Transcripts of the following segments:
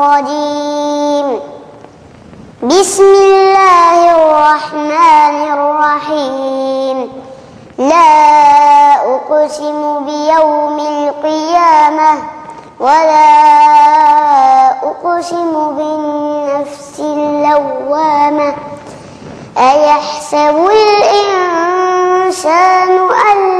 الرجيم بسم الله الرحمن الرحيم. لا أقسم بيوم القيامة ولا أقسم بالنفس اللوامة. أيحسب الإنسان أن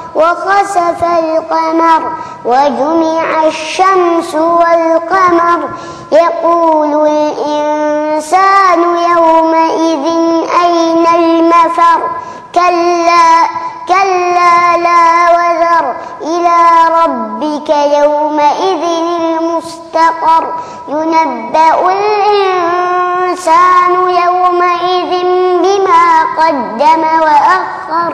وخسف القمر وجمع الشمس والقمر. يقول الإنسان يومئذ أين المفر؟ كلا كلا لا وذر. إلى ربك يومئذ المستقر. ينبأ الإنسان يومئذ بما قدم وأخر.